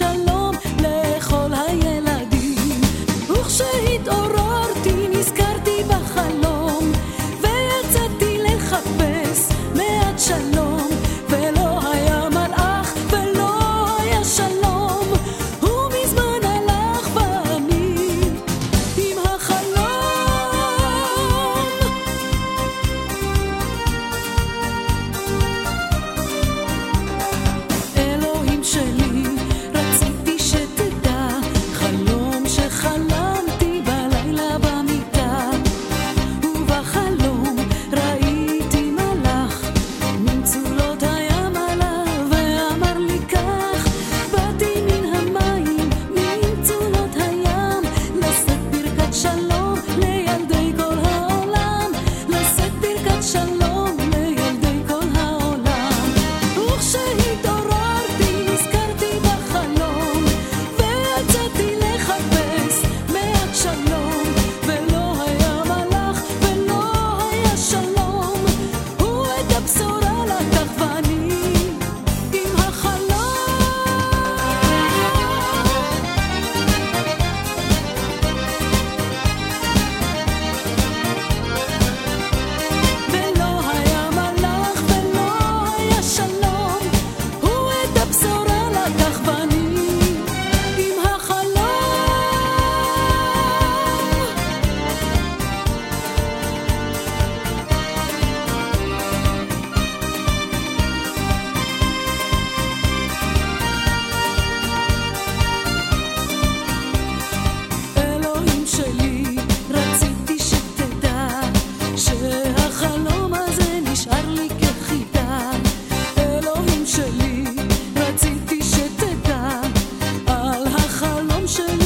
shalom. Sư